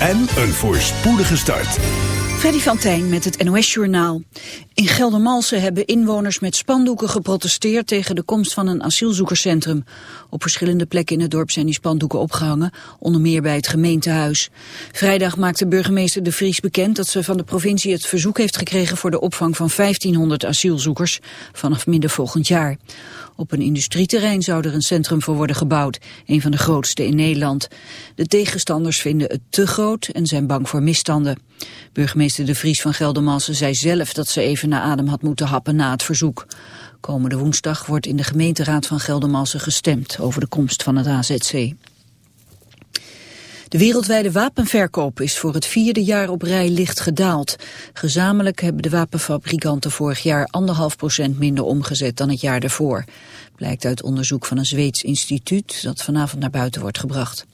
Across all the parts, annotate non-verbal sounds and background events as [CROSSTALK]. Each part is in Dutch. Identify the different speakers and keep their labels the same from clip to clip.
Speaker 1: en een voorspoedige start.
Speaker 2: Freddy van Tijn met het NOS-journaal. In Geldermalsen hebben inwoners met spandoeken geprotesteerd tegen de komst van een asielzoekerscentrum. Op verschillende plekken in het dorp zijn die spandoeken opgehangen, onder meer bij het gemeentehuis. Vrijdag maakte burgemeester De Vries bekend dat ze van de provincie het verzoek heeft gekregen voor de opvang van 1500 asielzoekers vanaf midden volgend jaar. Op een industrieterrein zou er een centrum voor worden gebouwd, een van de grootste in Nederland. De tegenstanders vinden het te groot en zijn bang voor misstanden. Burgemeester De Vries van Geldermalsen zei zelf dat ze even naar adem had moeten happen na het verzoek. Komende woensdag wordt in de gemeenteraad van Geldermalsen gestemd over de komst van het AZC. De wereldwijde wapenverkoop is voor het vierde jaar op rij licht gedaald. Gezamenlijk hebben de wapenfabrikanten vorig jaar anderhalf procent minder omgezet dan het jaar daarvoor. Blijkt uit onderzoek van een Zweeds instituut dat vanavond naar buiten wordt gebracht.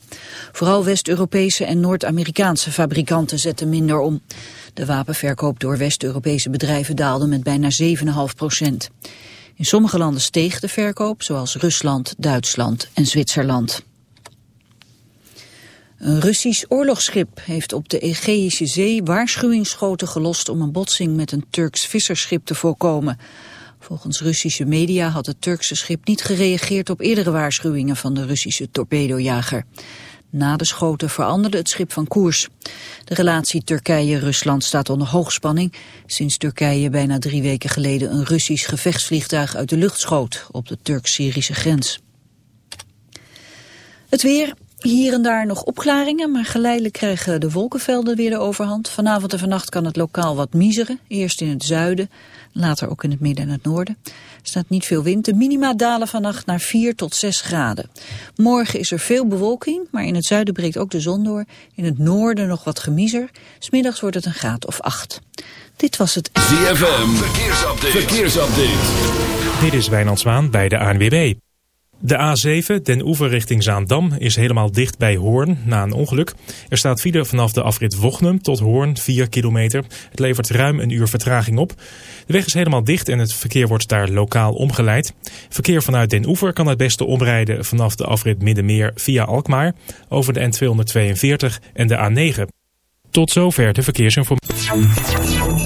Speaker 2: Vooral West-Europese en Noord-Amerikaanse fabrikanten zetten minder om. De wapenverkoop door West-Europese bedrijven daalde met bijna 7,5 procent. In sommige landen steeg de verkoop, zoals Rusland, Duitsland en Zwitserland. Een Russisch oorlogsschip heeft op de Egeïsche Zee waarschuwingsschoten gelost om een botsing met een Turks visserschip te voorkomen. Volgens Russische media had het Turkse schip niet gereageerd op eerdere waarschuwingen van de Russische torpedojager. Na de schoten veranderde het schip van koers. De relatie Turkije-Rusland staat onder hoogspanning... sinds Turkije bijna drie weken geleden een Russisch gevechtsvliegtuig uit de lucht schoot... op de Turk-Syrische grens. Het weer, hier en daar nog opklaringen, maar geleidelijk krijgen de wolkenvelden weer de overhand. Vanavond en vannacht kan het lokaal wat miseren, eerst in het zuiden, later ook in het midden en het noorden. Er staat niet veel wind, de minima dalen vannacht naar 4 tot 6 graden. Morgen is er veel bewolking, maar in het zuiden breekt ook de zon door. In het noorden nog wat gemiezer, smiddags wordt het een graad of 8. Dit was het
Speaker 1: ZFM, verkeersupdate. verkeersupdate.
Speaker 3: Dit is Wijnand Zwaan bij de ANWB. De A7, den oever richting Zaandam, is helemaal dicht bij Hoorn na een ongeluk. Er staat file vanaf de afrit Wochnum tot Hoorn, 4 kilometer. Het levert ruim een uur vertraging op. De weg is helemaal dicht en het verkeer wordt daar lokaal omgeleid. Verkeer vanuit den oever kan het beste omrijden vanaf de afrit Middenmeer via Alkmaar... over de N242 en de A9. Tot zover de verkeersinformatie.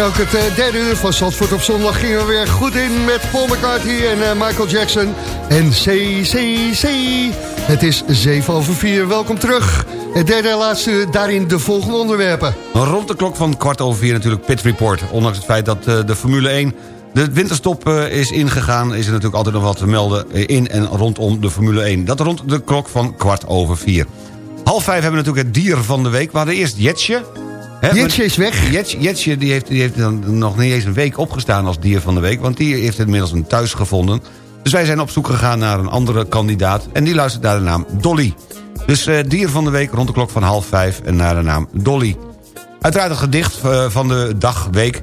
Speaker 4: En ook het eh, derde uur van Zandvoort op zondag gingen we weer goed in met Paul McCartney en eh, Michael Jackson en CCC. Het is 7 over 4, welkom terug. Het derde en laatste uur, daarin de volgende onderwerpen.
Speaker 5: Rond de klok van kwart over vier natuurlijk Pit Report. Ondanks het feit dat eh, de Formule 1 de winterstop is ingegaan... is er natuurlijk altijd nog wat te melden in en rondom de Formule 1. Dat rond de klok van kwart over vier. Half vijf hebben we natuurlijk het dier van de week. We hadden eerst Jetsje.
Speaker 4: Jetsje is weg.
Speaker 5: Jets- Jetsje die heeft, die heeft dan nog niet eens een week opgestaan als dier van de week... want die heeft inmiddels een thuis gevonden. Dus wij zijn op zoek gegaan naar een andere kandidaat... en die luistert naar de naam Dolly. Dus eh, dier van de week rond de klok van half vijf en naar de naam Dolly. Uiteraard het gedicht eh, van de dag, week...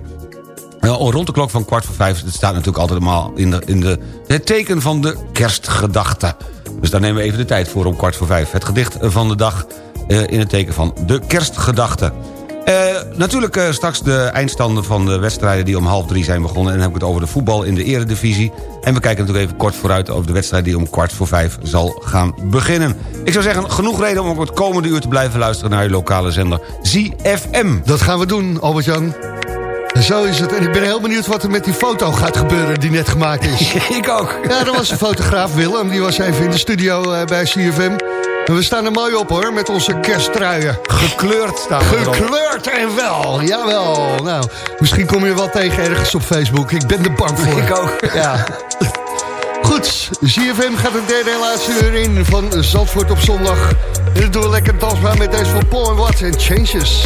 Speaker 5: Rond de klok van kwart voor vijf. Het staat natuurlijk altijd allemaal in, de, in de, het teken van de kerstgedachte. Dus daar nemen we even de tijd voor om kwart voor vijf. Het gedicht van de dag eh, in het teken van de kerstgedachte. Eh, natuurlijk eh, straks de eindstanden van de wedstrijden die om half drie zijn begonnen. En dan heb ik het over de voetbal in de eredivisie. En we kijken natuurlijk even kort vooruit over de wedstrijd die om kwart voor vijf zal gaan beginnen. Ik zou zeggen, genoeg reden om ook het komende uur te blijven luisteren naar je lokale zender ZFM.
Speaker 4: Dat gaan we doen, Albert-Jan. Zo is het. En ik ben heel benieuwd wat er met die foto gaat gebeuren die net gemaakt is. [LAUGHS]
Speaker 5: Ik ook.
Speaker 4: Ja, dat was de fotograaf Willem. Die was even in de studio eh, bij CFM. We staan er mooi op hoor, met onze kersttruien.
Speaker 5: Gekleurd staan we.
Speaker 4: Gekleurd en wel, jawel. Nou, misschien kom je wel tegen ergens op Facebook. Ik ben er bang voor.
Speaker 5: Ik ook. [LAUGHS]
Speaker 4: Ja. Goed, ZFM gaat het derde en laatste uur in van Zandvoort op zondag. En doen we lekker dansbaar met deze van Paul Watts en Changes.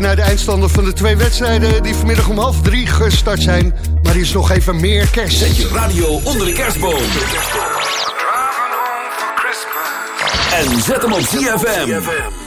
Speaker 4: Kijken naar de eindstanden van de twee wedstrijden... die vanmiddag om half drie gestart zijn. Maar er is nog even meer kerst.
Speaker 6: Zet je radio onder de kerstboom. En zet hem op ZFM.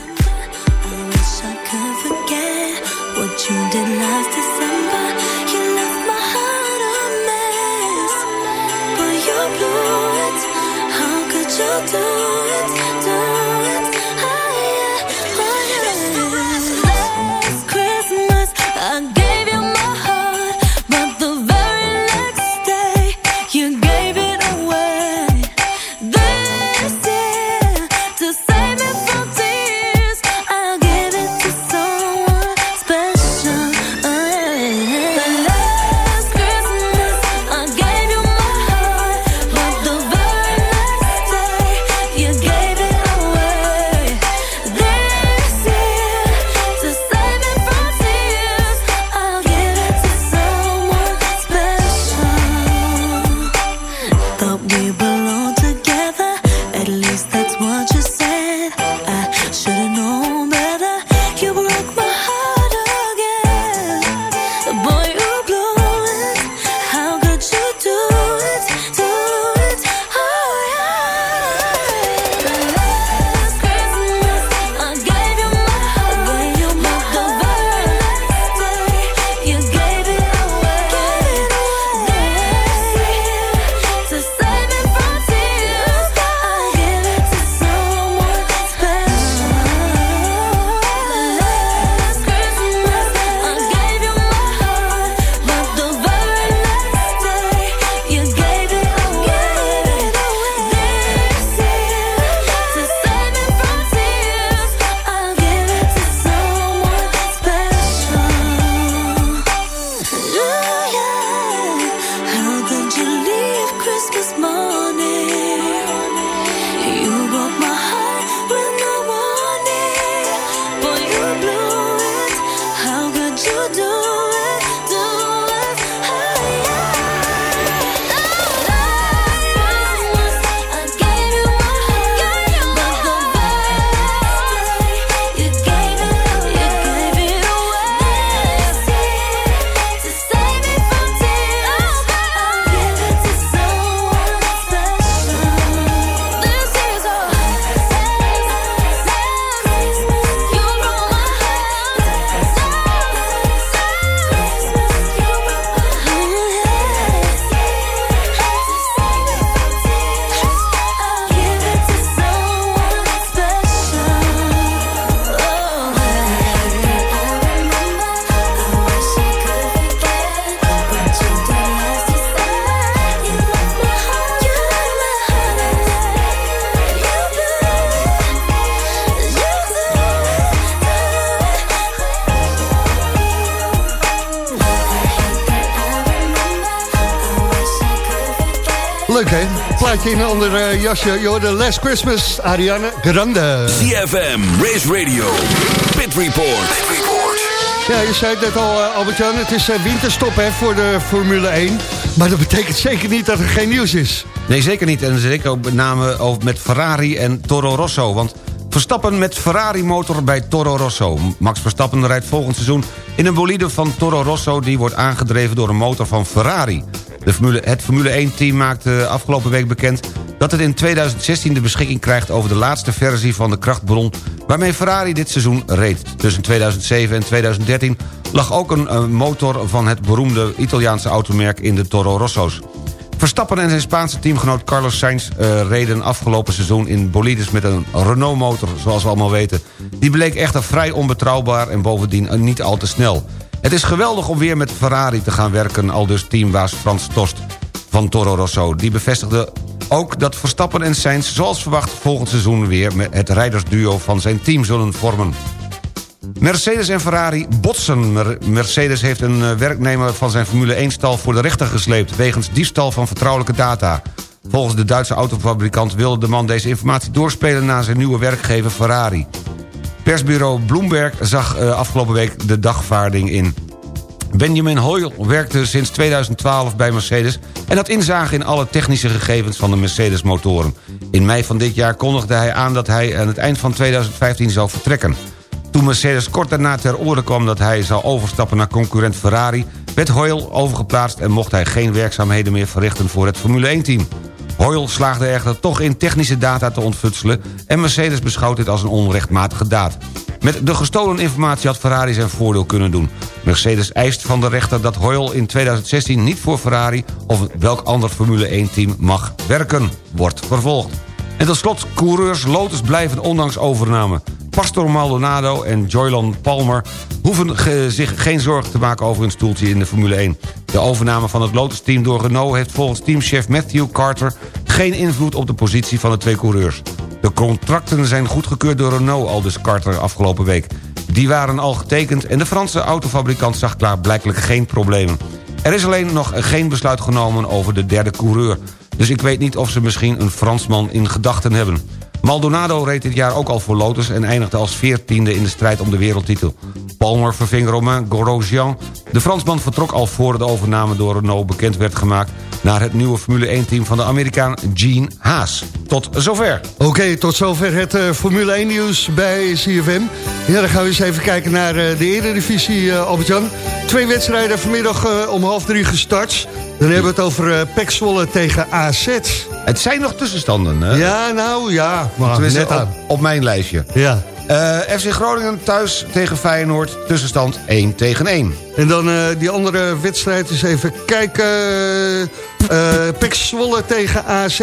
Speaker 4: In een ander eh, jasje. Je hoorde Last Christmas, Ariana Grande.
Speaker 6: ZFM, Race Radio, Pit Report.
Speaker 4: Ja, je zei het net al, eh, Albert-Jan. Het is eh, winterstop hè, voor de Formule 1. Maar dat betekent zeker niet dat er geen nieuws is.
Speaker 5: Nee, zeker niet. En zeker ook met name over met Ferrari en Toro Rosso. Want Verstappen met Ferrari-motor bij Toro Rosso. Max Verstappen rijdt volgend seizoen in een bolide van Toro Rosso... die wordt aangedreven door een motor van Ferrari. De Formule, het Formule 1-team maakte afgelopen week bekend... dat het in 2016 de beschikking krijgt over de laatste versie van de krachtbron... waarmee Ferrari dit seizoen reed. Tussen 2007 en 2013 lag ook een eh, motor van het beroemde Italiaanse automerk in de Toro Rosso's. Verstappen en zijn Spaanse teamgenoot Carlos Sainz eh, reden afgelopen seizoen in bolides met een Renault-motor, zoals we allemaal weten. Die bleek echter vrij onbetrouwbaar en bovendien eh, niet al te snel. Het is geweldig om weer met Ferrari te gaan werken, al dus teambaas Frans Tost van Toro Rosso. Die bevestigde ook dat Verstappen en Sainz zoals verwacht volgend seizoen weer met het rijdersduo van zijn team zullen vormen. Mercedes en Ferrari botsen. Mer- Mercedes heeft een eh, werknemer van zijn Formule 1-stal voor de rechter gesleept... wegens diefstal van vertrouwelijke data. Volgens de Duitse autofabrikant wilde de man deze informatie doorspelen... naar zijn nieuwe werkgever Ferrari. Persbureau Bloomberg zag eh, afgelopen week de dagvaarding in. Benjamin Hoyle werkte sinds 2012 bij Mercedes... en had inzage in alle technische gegevens van de Mercedes-motoren. In mei van dit jaar kondigde hij aan dat hij aan het eind van 2015 zou vertrekken. Toen Mercedes kort daarna ter oren kwam dat hij zou overstappen naar concurrent Ferrari... werd Hoyle overgeplaatst en mocht hij geen werkzaamheden meer verrichten voor het Formule 1-team. Hoyle slaagde echter toch in technische data te ontfutselen... en Mercedes beschouwt dit als een onrechtmatige daad. Met de gestolen informatie had Ferrari zijn voordeel kunnen doen. Mercedes eist van de rechter dat Hoyle in 2016 niet voor Ferrari... of welk ander Formule 1-team mag werken, wordt vervolgd. En tot slot, coureurs Lotus blijven ondanks overname. Pastor Maldonado en Joylan Palmer hoeven zich geen zorgen te maken over hun stoeltje in de Formule 1. De overname van het Lotus-team door Renault heeft volgens teamchef Matthew Carter... geen invloed op de positie van de twee coureurs. De contracten zijn goedgekeurd door Renault, al dus Carter afgelopen week. Die waren al getekend en de Franse autofabrikant zag klaar blijkelijk geen problemen. Er is alleen nog geen besluit genomen over de derde coureur. Dus ik weet niet of ze misschien een Fransman in gedachten hebben. Maldonado reed dit jaar ook al voor Lotus... en eindigde als veertiende in de strijd om de wereldtitel. Palmer verving Romain Grosjean. De Fransman vertrok al voor de overname door Renault bekend werd gemaakt... naar het nieuwe Formule 1-team van de Amerikaan Gene Haas. Tot zover.
Speaker 4: Oké, tot zover het eh, Formule 1 nieuws bij CFM. Ja, dan gaan we eens even kijken naar eh, de Eredivisie, eh Albert-Jan. Twee wedstrijden vanmiddag om half drie gestart. Dan hebben we het over Pek Zwolle tegen AZ.
Speaker 5: Het zijn nog tussenstanden, hè?
Speaker 4: Ja, nou ja, maar net
Speaker 5: op,
Speaker 4: aan.
Speaker 5: op mijn lijstje.
Speaker 4: Ja.
Speaker 5: Eh, FC Groningen thuis tegen Feyenoord. Tussenstand 1 tegen 1.
Speaker 4: En dan eh, die andere wedstrijd is even kijken. Pek Zwolle tegen AZ.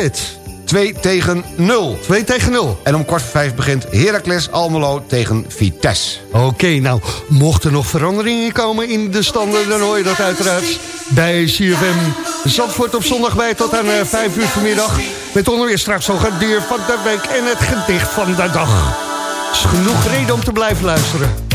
Speaker 5: 2 tegen 0.
Speaker 4: 2 tegen 0.
Speaker 5: En om kwart voor vijf begint Heracles Almelo tegen Vitesse.
Speaker 4: Oké, nou, mocht er nog veranderingen komen in de standen... dan hoor je dat uiteraard bij CFM Zandvoort op zondag bij tot aan eh, 5 uur vanmiddag. Met onderweer straks nog het dier van de week en het gedicht van de dag. is genoeg reden om te blijven luisteren.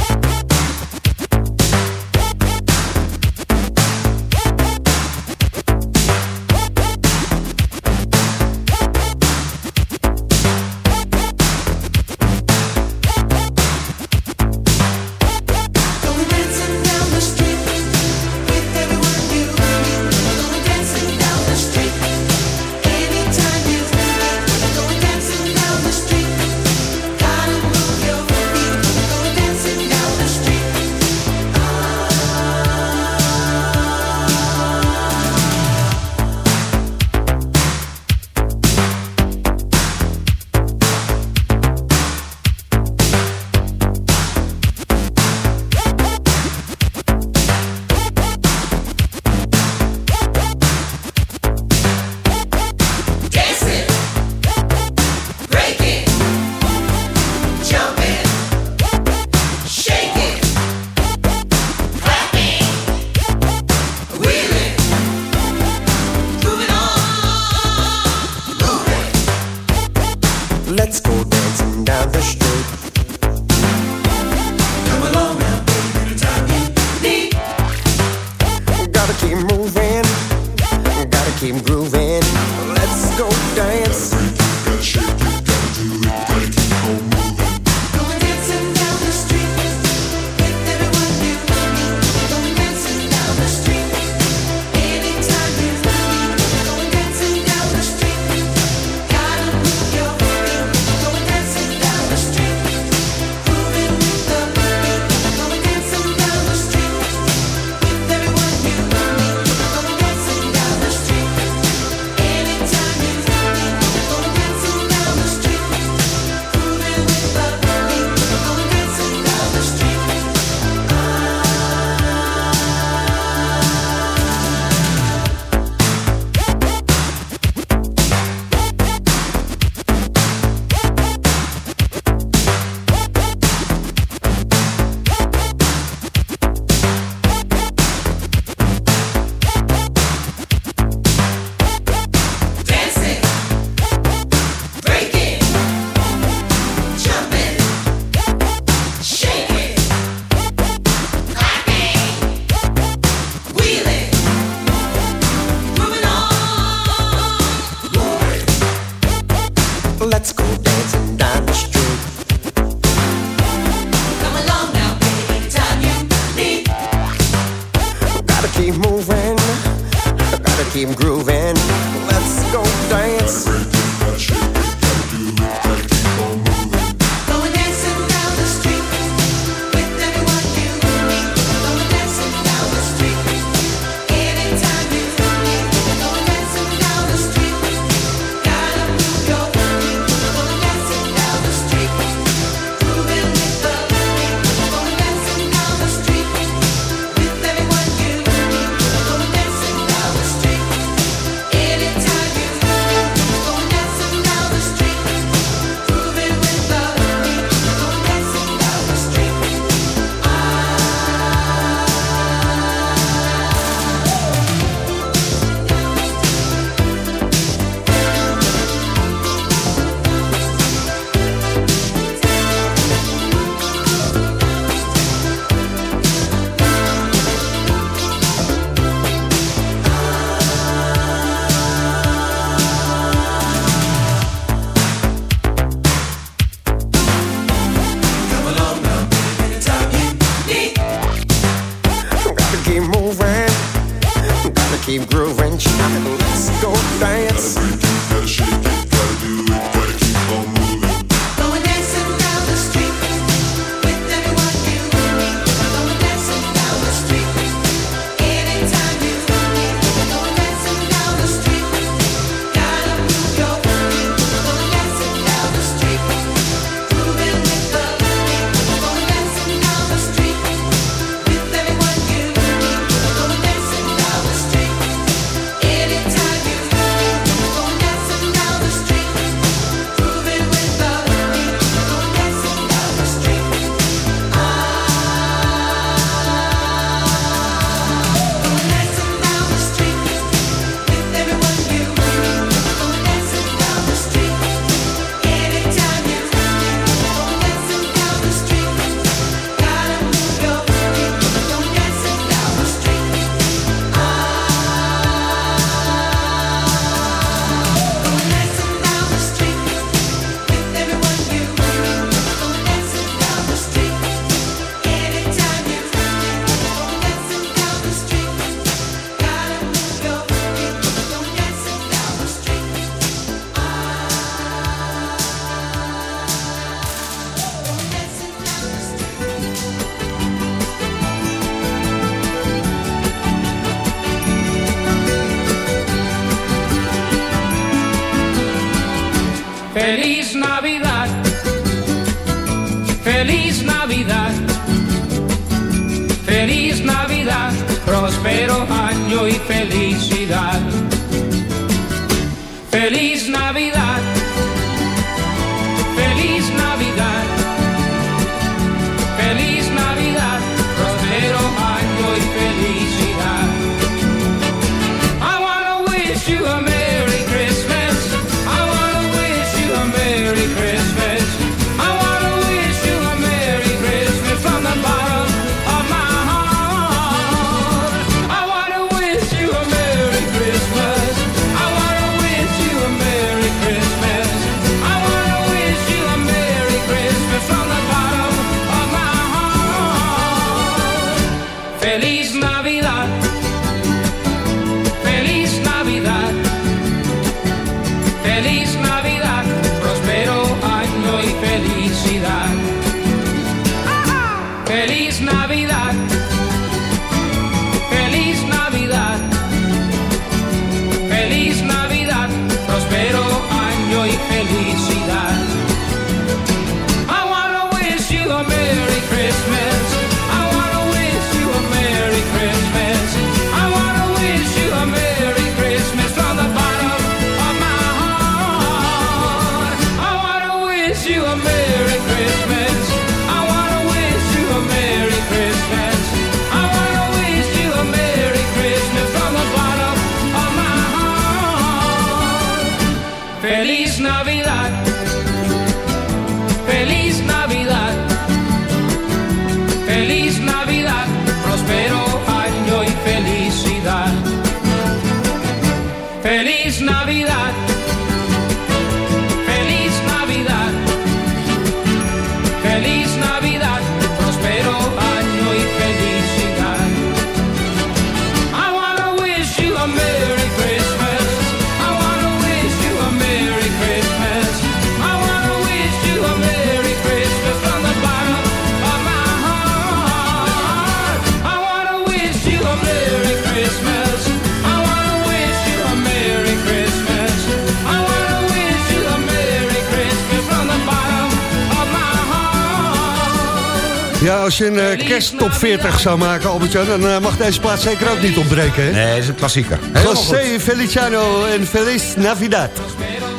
Speaker 4: Als je een eh, kersttop 40 zou maken, Albert-Jan... dan eh, mag deze plaats zeker ook niet ontbreken, hè?
Speaker 5: Nee, dat is een klassieker.
Speaker 4: José Feliciano en Feliz Navidad.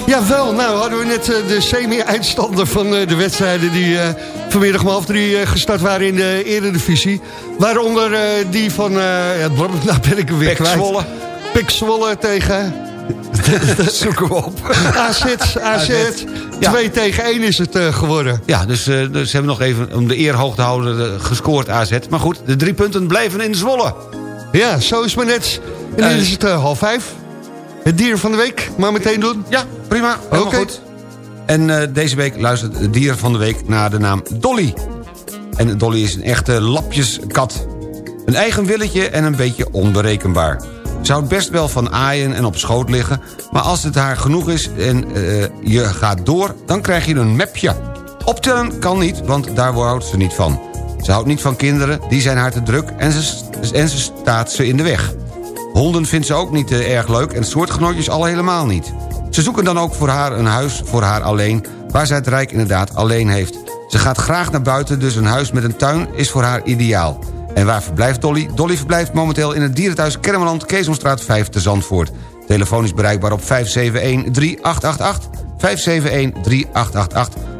Speaker 4: Jawel, nou hadden we net eh, de semi-eindstander van eh, de wedstrijden... die eh, vanmiddag om half drie eh, gestart waren in de eredivisie. Waaronder eh, die van, eh, ja, nou ben ik weer
Speaker 5: Pek
Speaker 4: kwijt.
Speaker 5: Zwolle.
Speaker 4: Pek Zwolle tegen [LAUGHS]
Speaker 5: Zoeken we op. [LAUGHS]
Speaker 4: AZ. AZ.
Speaker 5: Ja.
Speaker 4: 2 tegen 1 is het eh, geworden.
Speaker 5: Ja, dus, eh, dus ze hebben nog even om de eer hoog te houden gescoord AZ. Maar goed, de drie punten blijven in Zwolle.
Speaker 4: Ja, zo is maar net. En nu
Speaker 5: Eh,
Speaker 4: is het eh, half vijf. Het dier van de week, maar meteen doen.
Speaker 5: Ja, prima.
Speaker 4: Oké.
Speaker 5: goed. En deze week luistert het dier van de week naar de naam Dolly. En Dolly is een echte lapjeskat. Een eigen willetje en een beetje onberekenbaar. Ze houdt best wel van aaien en op schoot liggen... maar als het haar genoeg is en eh, je gaat door, dan krijg je een mapje. Optellen kan niet, want daar houdt ze niet van. Ze houdt niet van kinderen, die zijn haar te druk en ze, en ze staat ze in de weg. Honden vindt ze ook niet eh, erg leuk en soortgenootjes al helemaal niet. Ze zoeken dan ook voor haar een huis voor haar alleen... waar zij het rijk inderdaad alleen heeft. Ze gaat graag naar buiten, dus een huis met een tuin is voor haar ideaal. En waar verblijft Dolly? Dolly verblijft momenteel in het dierenthuis Kermeland... Keesomstraat 5 te Zandvoort. Telefoon is bereikbaar op 571-3888... 571-3888...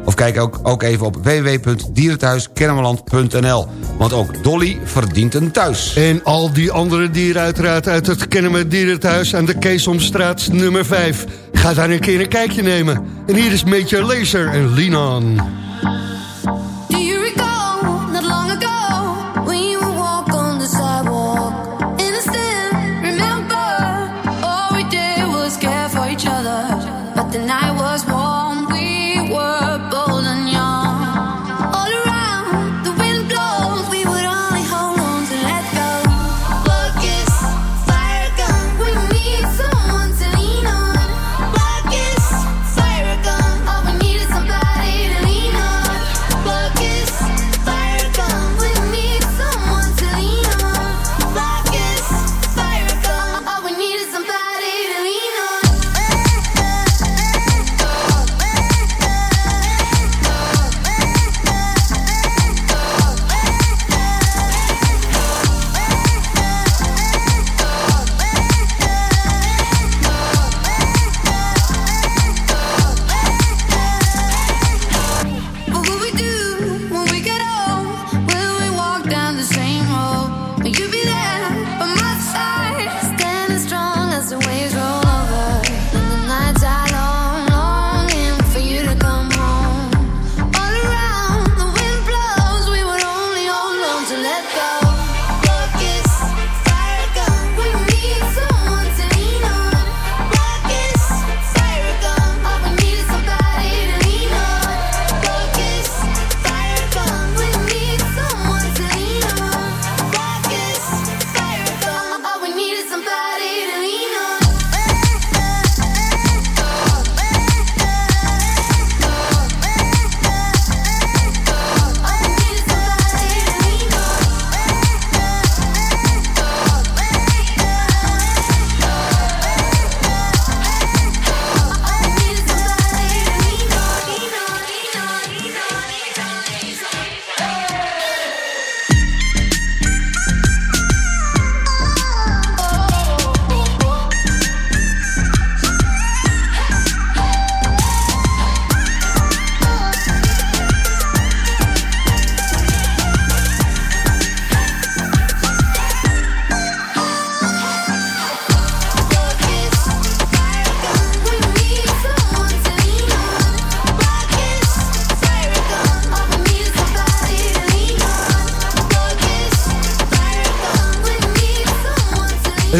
Speaker 5: of kijk ook, ook even op www.dierenthuiskennemerland.nl. Want ook Dolly verdient een thuis.
Speaker 4: En al die andere dieren uiteraard uit het Kennemer Dierenthuis aan de Keesomstraat nummer 5. Ga daar een keer een kijkje nemen. En hier is Major Laser en Lean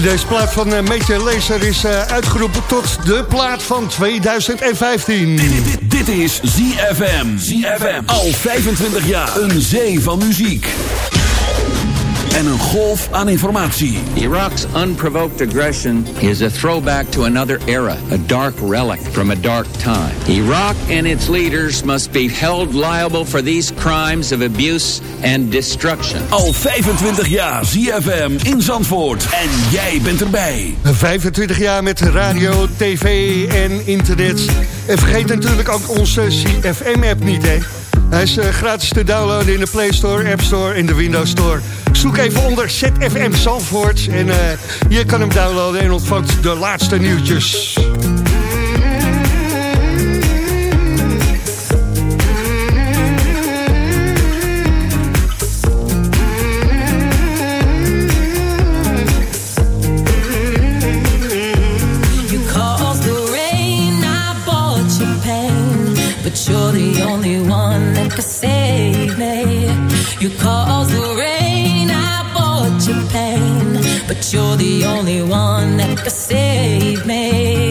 Speaker 4: deze plaat van uh, Major Lazer is uh, uitgeroepen tot de plaat van 2015.
Speaker 7: Dit, dit is ZFM. ZFM. Al 25 jaar. Een zee van muziek. En een golf aan informatie.
Speaker 8: Iraq's unprovoked aggression is a throwback to another era, a dark relic from a dark time. Iraq and its leaders must be held liable for these crimes of abuse and destruction.
Speaker 7: Al 25 jaar ZFM in Zandvoort. En jij bent erbij.
Speaker 4: 25 jaar met radio, tv en internet. En vergeet natuurlijk ook onze CFM-app niet, hè. Hij is uh, gratis te downloaden in de Play Store, App Store en de Windows Store. Zoek even onder ZFM Zandvoort en uh, je kan hem downloaden en ontvangt de laatste nieuwtjes.
Speaker 6: Could save me.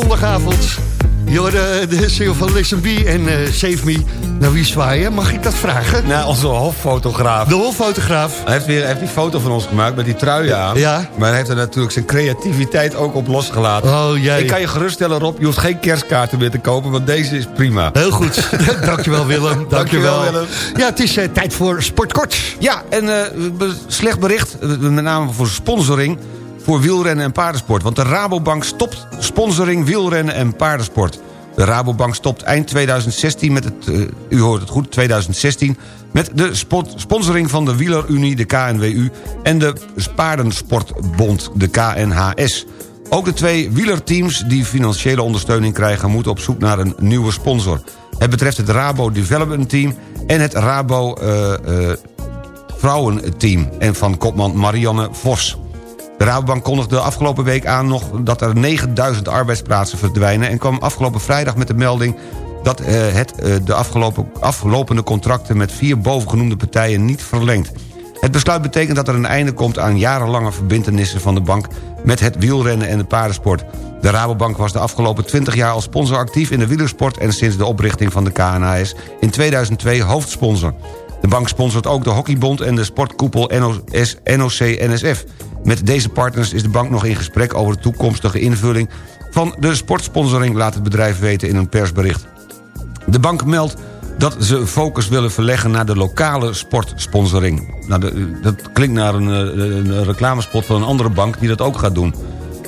Speaker 4: Zondagavond. Jorde, de single van Listen B en eh, Save Me. Nou, wie zwaaien? Mag ik dat vragen?
Speaker 5: Nou, onze hoffotograaf.
Speaker 4: De hoffotograaf.
Speaker 5: Hij heeft weer heeft die foto van ons gemaakt met die trui aan.
Speaker 4: Ja.
Speaker 5: Maar hij heeft er natuurlijk zijn creativiteit ook op losgelaten.
Speaker 4: Oh, jij.
Speaker 5: Ik kan je geruststellen, Rob, je hoeft geen kerstkaarten meer te kopen... want deze is prima.
Speaker 4: Heel goed. [LAUGHS] Dankjewel, Willem. [LAUGHS] Dankjewel.
Speaker 5: Willem.
Speaker 4: Ja, het is eh, tijd voor Sportkort.
Speaker 5: Ja, en eh, slecht bericht, eh, met name voor sponsoring... voor wielrennen en paardensport. Want de Rabobank stopt sponsoring wielrennen en paardensport. De Rabobank stopt eind 2016 met het... eh, u hoort het goed, 2016... met de sponsoring van de Wielerunie, de KNWU... en de Paardensportbond, de KNHS. Ook de twee wielerteams die financiële ondersteuning krijgen... moeten op zoek naar een nieuwe sponsor. Het betreft het Rabo Development Team en het Rabo... eh, eh, vrouwenteam en van kopman Marianne Vos. De Rabobank kondigde afgelopen week aan nog dat er 9000 arbeidsplaatsen verdwijnen... en kwam afgelopen vrijdag met de melding dat eh, het eh, de afgelopen, afgelopende contracten... met vier bovengenoemde partijen niet verlengt. Het besluit betekent dat er een einde komt aan jarenlange verbintenissen van de bank... met het wielrennen en de paardensport. De Rabobank was de afgelopen 20 jaar als sponsor actief in de wielersport... en sinds de oprichting van de KNAS in 2002 hoofdsponsor. De bank sponsort ook de Hockeybond en de sportkoepel NOC-NSF. Met deze partners is de bank nog in gesprek over de toekomstige invulling... van de sportsponsoring, laat het bedrijf weten in een persbericht. De bank meldt dat ze focus willen verleggen naar de lokale sportsponsoring. Nou, dat klinkt naar eh, een reclamespot van een andere bank die dat ook gaat doen.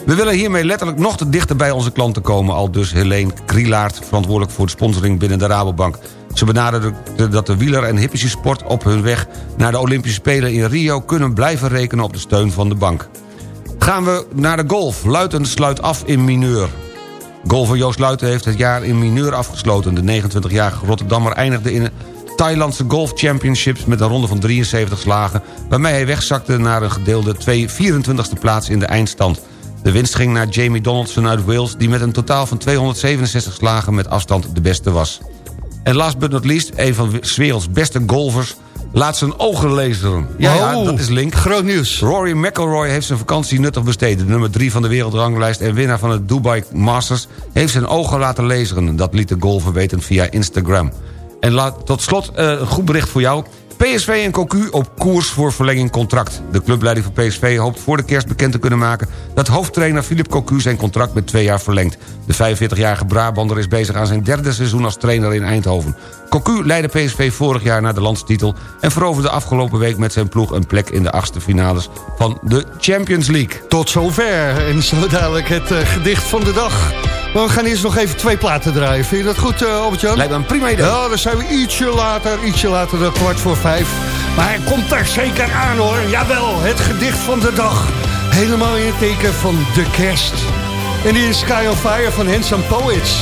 Speaker 5: We willen hiermee letterlijk nog te dichter bij onze klanten komen... al dus Helene Krielaert, verantwoordelijk voor de sponsoring binnen de Rabobank. Ze benadrukte dat de wieler- en hippiesport op hun weg... naar de Olympische Spelen in Rio kunnen blijven rekenen op de steun van de bank. Gaan we naar de golf. Luiten sluit af in mineur. Golfer Joost Luiten heeft het jaar in mineur afgesloten. De 29-jarige Rotterdammer eindigde in de Thailandse Golf Championships... met een ronde van 73 slagen... waarmee hij wegzakte naar een gedeelde 2 24e plaats in de eindstand. De winst ging naar Jamie Donaldson uit Wales... die met een totaal van 267 slagen met afstand de beste was. En last but not least, een van werelds beste golfers... laat zijn ogen laseren. Ja, ja,
Speaker 4: Oh,
Speaker 5: dat is link.
Speaker 4: Groot nieuws.
Speaker 5: Rory McIlroy heeft zijn vakantie nuttig besteed. De nummer 3 van de wereldranglijst en winnaar van het Dubai Masters... heeft zijn ogen laten laseren. Dat liet de golfer weten via Instagram. En laat, tot slot eh, een goed bericht voor jou. PSV en Cocu op koers voor verlenging contract. De clubleiding van PSV hoopt voor de kerst bekend te kunnen maken... dat hoofdtrainer Philippe Cocu zijn contract met twee jaar verlengt. De 45-jarige Brabander is bezig aan zijn derde seizoen als trainer in Eindhoven. Cocu leidde PSV vorig jaar naar de landstitel... en veroverde afgelopen week met zijn ploeg een plek in de achtste finales van de Champions League.
Speaker 4: Tot zover. En zo dadelijk het eh, gedicht van de dag. Maar we gaan eerst nog even twee platen draaien. Vind je dat goed, uh, Albert-Jan?
Speaker 5: Lijkt me een prima idee.
Speaker 4: Ja, dan zijn we ietsje later, ietsje later, dan kwart voor vijf. Maar hij komt er zeker aan, hoor. Jawel, het gedicht van de dag. Helemaal in het teken van de kerst. En die is Sky on Fire van Handsome Poets.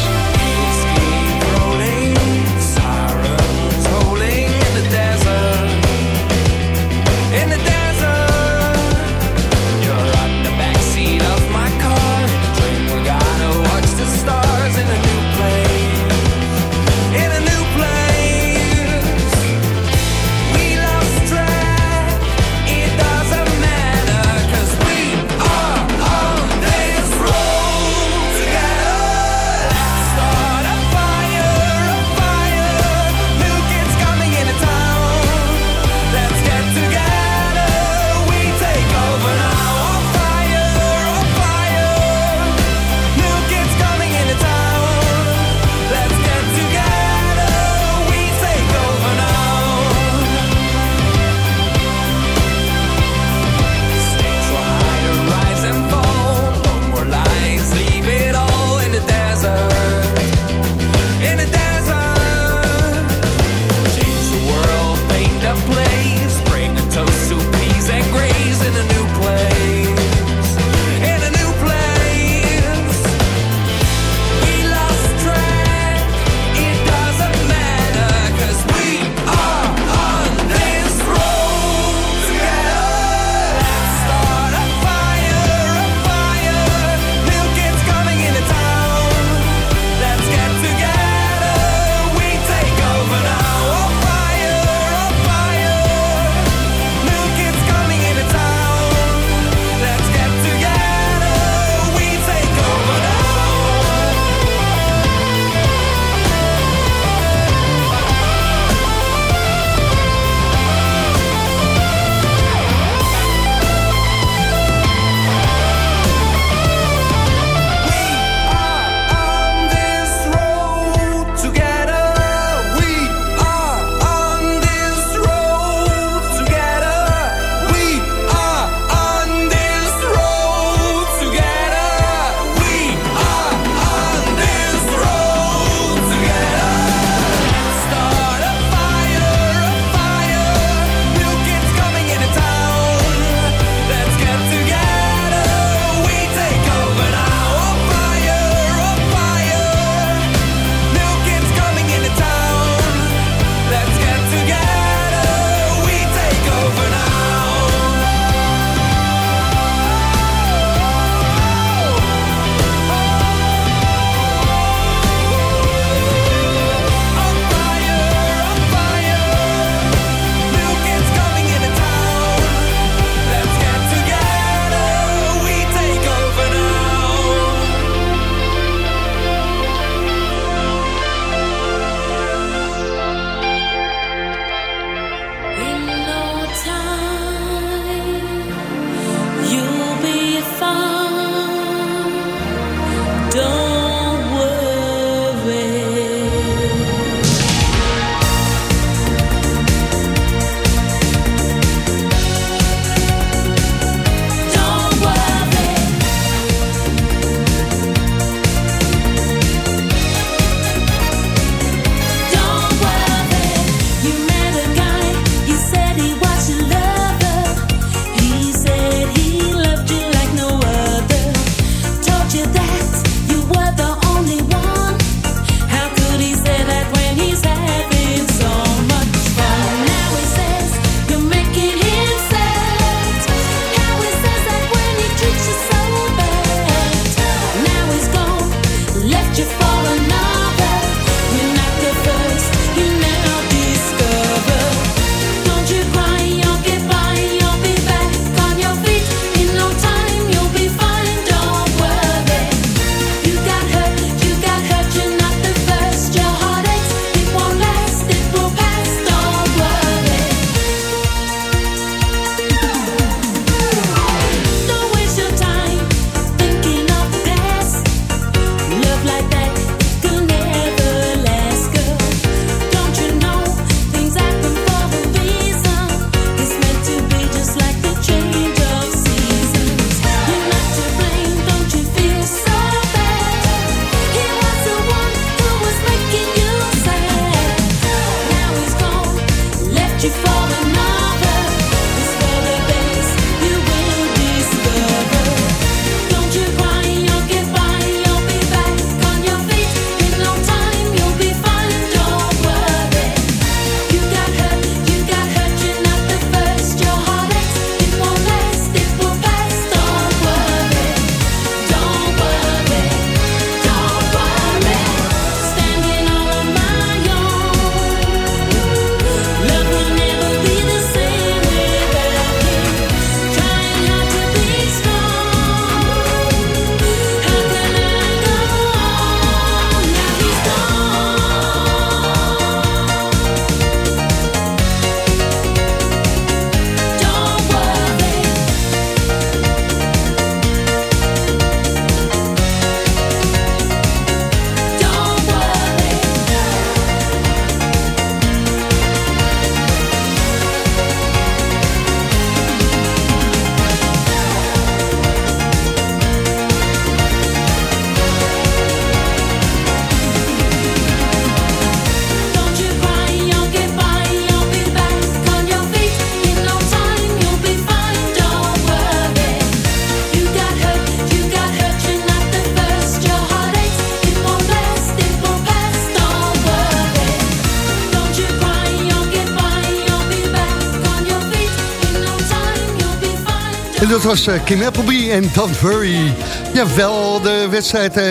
Speaker 4: En dat was eh, Kim Appleby en Don't Worry. Jawel, de wedstrijd uh,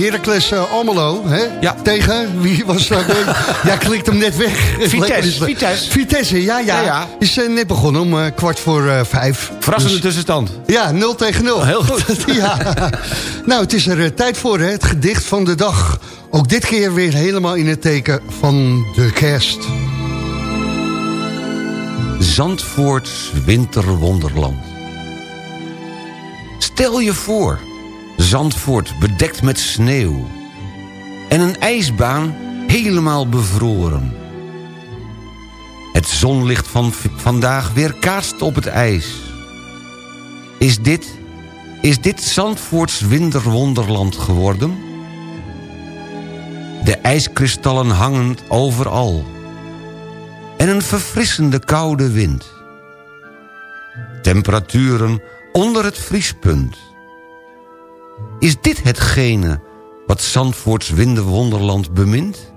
Speaker 4: Heracles uh, Almelo. Hè?
Speaker 5: Ja.
Speaker 4: Tegen, wie was dat? [LAUGHS] ja, klikt hem net weg.
Speaker 5: Vitesse. Vitesse.
Speaker 4: Vitesse, ja, ja.
Speaker 5: Ja, ja.
Speaker 4: Is uh, net begonnen om uh, kwart voor uh, vijf.
Speaker 5: Verrassende
Speaker 4: Dus-
Speaker 5: tussenstand.
Speaker 4: Ja, 0 tegen 0.
Speaker 5: Heel goed. [LAUGHS]
Speaker 4: ja. Nou, het is er uh, tijd voor, hè? het gedicht van de dag. Ook dit keer weer helemaal in het teken van de kerst.
Speaker 5: Zandvoorts winterwonderland. Stel je voor, Zandvoort bedekt met sneeuw. En een ijsbaan helemaal bevroren. Het zonlicht van vandaag weerkaatst op het ijs. Is dit, is dit Zandvoorts winterwonderland geworden? De ijskristallen hangen overal. En een verfrissende koude wind. Temperaturen onder het vriespunt. Is dit hetgene wat Zandvoorts winterwonderland bemint?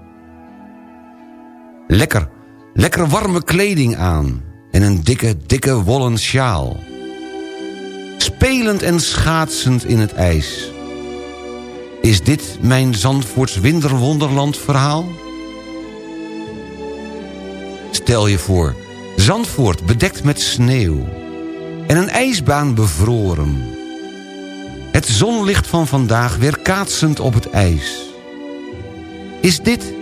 Speaker 5: Lekker, lekker warme kleding aan en een dikke, dikke wollen sjaal. Spelend en schaatsend in het ijs. Is dit mijn Zandvoorts winterwonderland verhaal? Stel je voor, Zandvoort bedekt met sneeuw en een ijsbaan bevroren. Het zonlicht van vandaag weerkaatsend op het ijs. Is dit,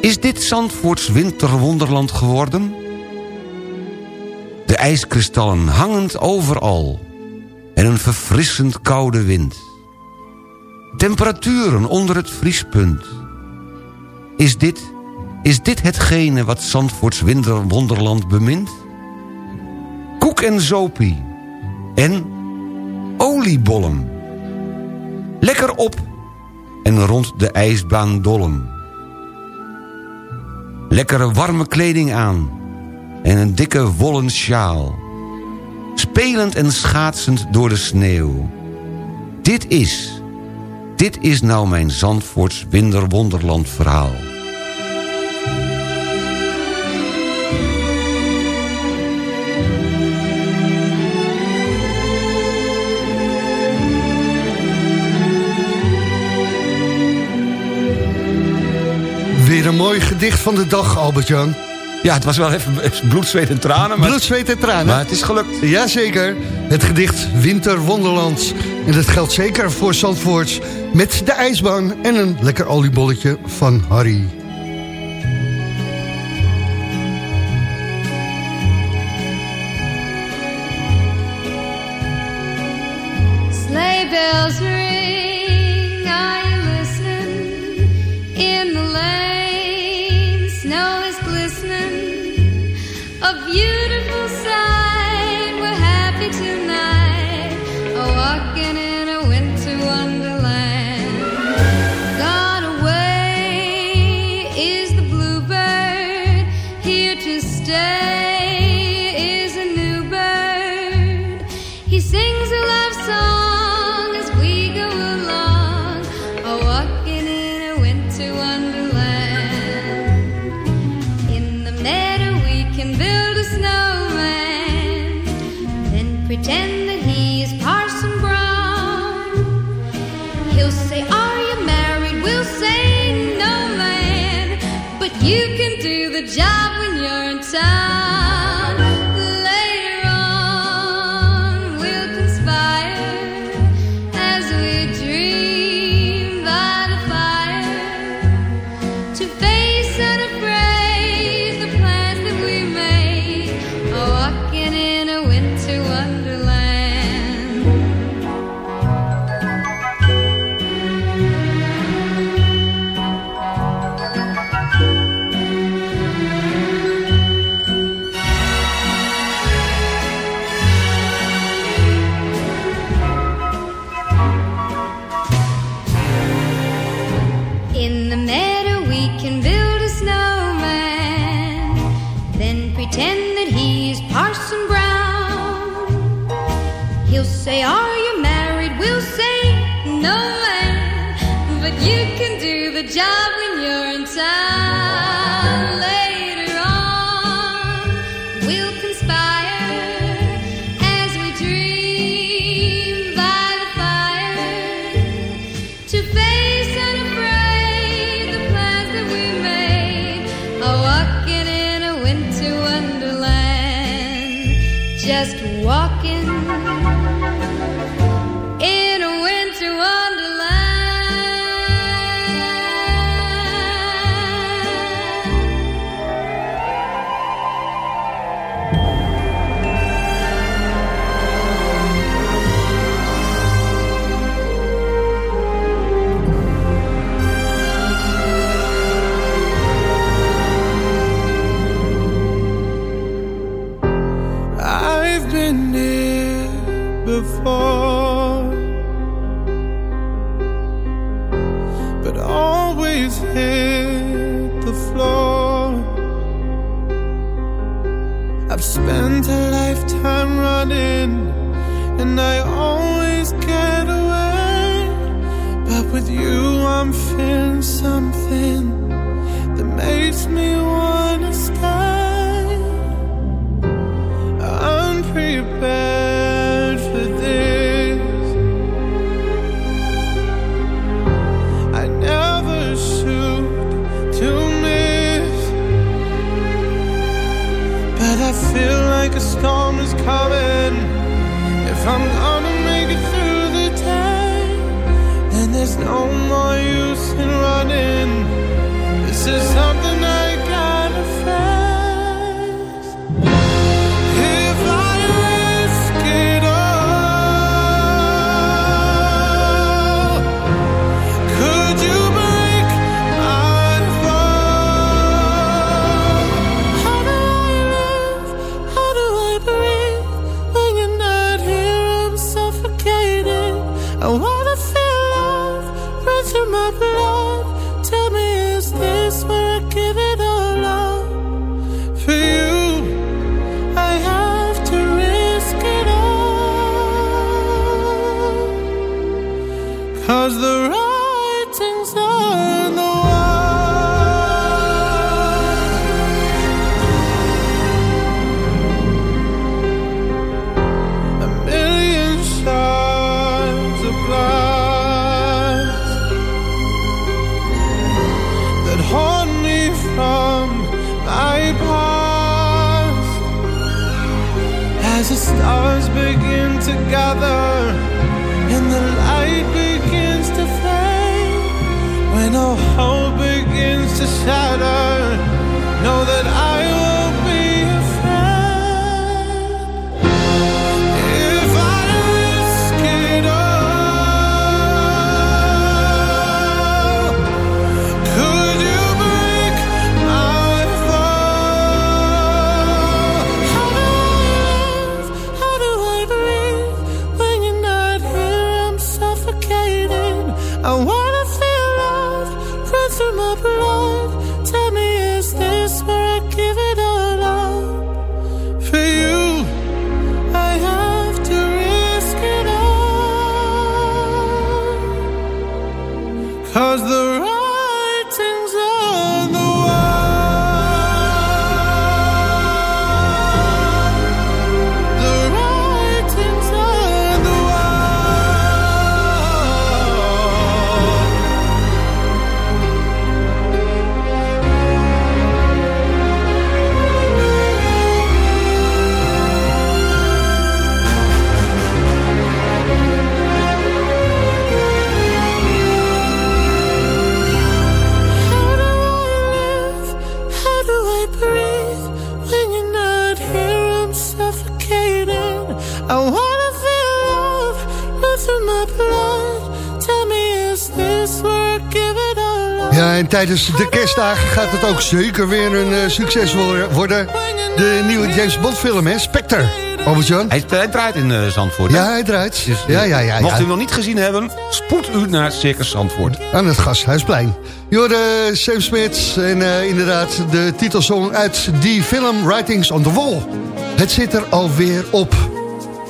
Speaker 5: is dit Zandvoorts winterwonderland geworden? De ijskristallen hangend overal en een verfrissend koude wind. Temperaturen onder het vriespunt. Is dit, is dit hetgene wat Zandvoorts winterwonderland bemint? Koek en zopie. En oliebollen. Lekker op en rond de ijsbaan dollen. Lekkere warme kleding aan en een dikke wollen sjaal. Spelend en schaatsend door de sneeuw. Dit is, dit is nou mijn Zandvoorts winterwonderland verhaal.
Speaker 4: Gedicht van de dag, Albert-Jan.
Speaker 5: Ja, het was wel even bloed, zweet en tranen, maar,
Speaker 4: Bloed, zweet en tranen.
Speaker 5: maar het is gelukt.
Speaker 4: Jazeker, het gedicht Winter Wonderland. En dat geldt zeker voor Zandvoorts met de ijsbaan en een lekker oliebolletje van Harry.
Speaker 9: Walking in a winter wonderland. In the meadow we can build a snowman, then pretend that he is Parson Brown. He'll say, Are you married? We'll say, No, man. But you can do the job when you're in town.
Speaker 4: Ja, en tijdens de kerstdagen gaat het ook zeker weer een eh, succes wo- worden. De nieuwe James Bond film, hè? Spectre. Albert-Jan?
Speaker 5: Hij, hij draait in eh, Zandvoort. hè?
Speaker 4: Ja, hij draait.
Speaker 5: Dus,
Speaker 4: Ja, ja, ja.
Speaker 5: Mocht u hem nog niet gezien hebben, spoed u naar Circus Zandvoort.
Speaker 4: Aan het Gasthuisplein. Jorde Sam Smith en eh, inderdaad de titelsong uit die film Writings on the Wall. Het zit er alweer op.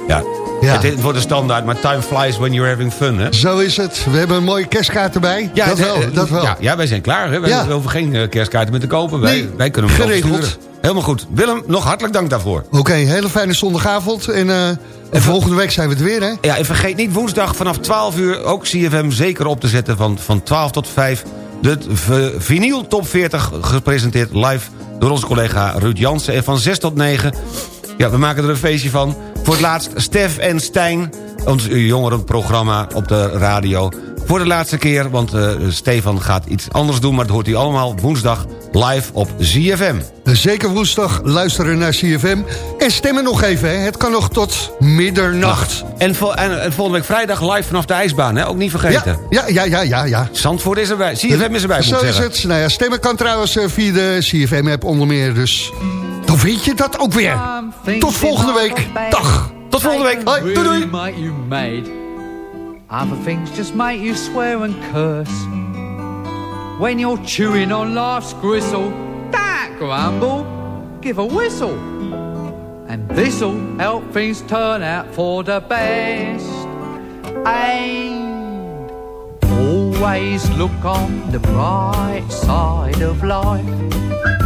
Speaker 5: Ja,
Speaker 4: Ja.
Speaker 5: Het wordt een standaard, maar time flies when you're having fun, hè?
Speaker 4: Zo is het. We hebben een mooie kerstkaart erbij. dat
Speaker 5: het-
Speaker 4: wel, dat wel.
Speaker 5: Ja, ja, wij zijn klaar. Hè? Wij
Speaker 4: Ja.
Speaker 5: we hoeven geen eh, kerstkaarten meer te kopen. Wij,
Speaker 4: Nee,
Speaker 5: wij kunnen hem
Speaker 4: geregeld.
Speaker 5: Helemaal goed. Willem, nog hartelijk dank daarvoor.
Speaker 4: Oké, hele fijne zondagavond. En, eh, en volgende week zijn we het weer, hè?
Speaker 5: Ja, en vergeet niet woensdag vanaf 12 uur ook CFM zeker op te zetten van, van 12 tot 5. De vinyl top 40 gepresenteerd live door onze collega Ruud Jansen. En van 6 tot 9 Ja, we maken er een feestje van. Voor het laatst Stef en Stijn, ons jongerenprogramma op de radio. Voor de laatste keer, want eh, Stefan gaat iets anders doen... maar dat hoort u allemaal woensdag live op ZFM.
Speaker 4: Zeker woensdag luisteren naar CFM. En stemmen nog even, hè. het kan nog tot middernacht.
Speaker 5: En, vol- en, en volgende week vrijdag live vanaf de ijsbaan, hè? ook niet vergeten.
Speaker 4: Ja, ja, ja, ja, ja.
Speaker 5: Zandvoort is erbij, ZFM is erbij, moet
Speaker 4: Zo is
Speaker 5: zeggen.
Speaker 4: het. Nou ja, stemmen kan trouwens eh, via de CFM-app onder meer. Dus dan weet je dat ook weer. Tot volgende week. Dag.
Speaker 5: Tot volgende week.
Speaker 4: Hoi, doei doei.
Speaker 10: make you. Other things just make you swear and curse. When you're chewing on life's gristle, don't grumble, give a whistle. And this'll help things turn out for the best. And always look on the bright side of life.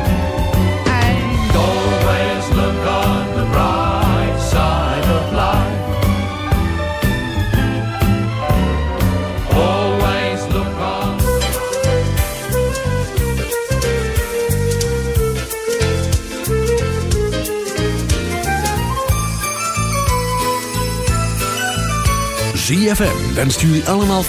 Speaker 1: ZFM wenst jullie allemaal